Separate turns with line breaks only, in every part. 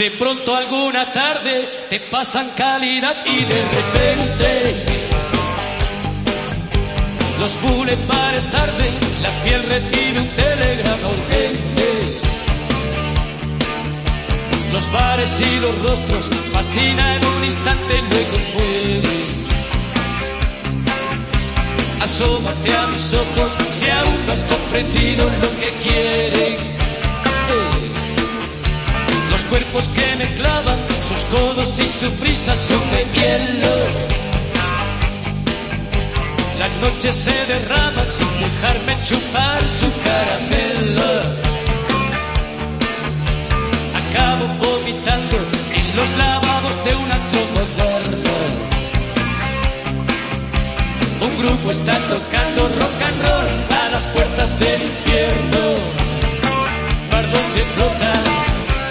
De pronto alguna tarde te pasan calidad y de repente los bulevares arden, la piel recibe un telegrama urgente. Los bares y los rostros fascina en un instante luego muere. Asómate a mis ojos si aún no has comprendido lo que quieren. Los cuerpos que me clavan, sus codos y su prisa son de hielo. La noche se derrama sin dejarme chupar su caramelo. Acabo vomitando en los lavabos de una moderna. Un grupo está tocando rock and roll a las puertas del infierno. Bar donde flotan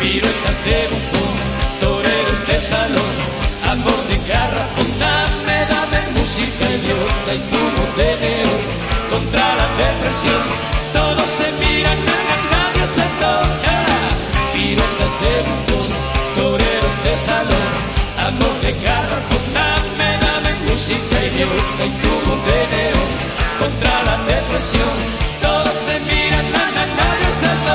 piruetas de bufón, toreros de salón, amor de garrafón, dame, dame música idiota y zumo de neón contra la depresión. Todos se miran, nada, nadie se toca. Piruetas de bufón, toreros de salón, amor de garrafón, dame, dame música idiota y zumo de neón contra la depresión. Todos se miran, nadie se toca.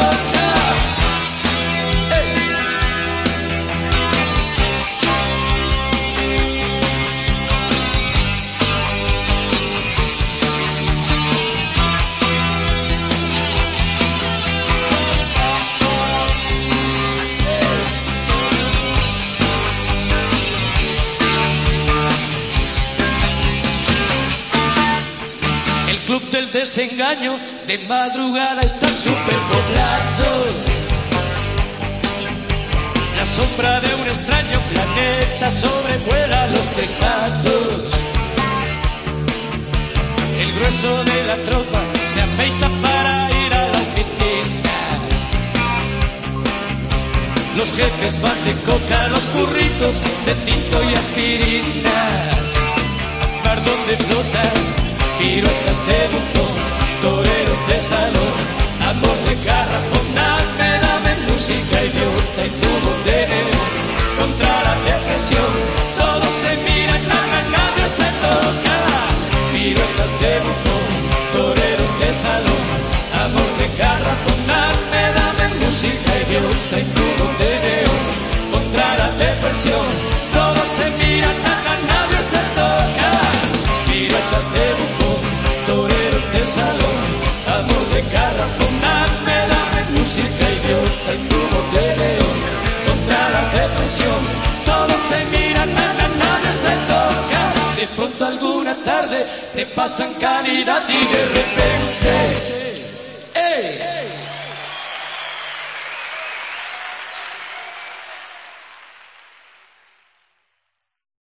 Club del desengaño de madrugada está superpoblado. La sombra de un extraño planeta sobrevuela los tejados. El grueso de la tropa se afeita para ir a la oficina. Los jefes van de coca, los burritos de tinto y aspirinas. Bar donde flotan piruetas de bufón, toreros de salón, amor de garrafón, dame, dame música idiota y zumo de neón contra la depresión. Todos se miran, nada, nadie se toca. Piruetas de bufón, toreros de salón, amor de garrafón, salón, amor de garrafón, dame, dame música idiota y zumo de león contra la depresión. Todos se miran, nada, nadie se toca. De pronto alguna tarde te pasan calidad y de repente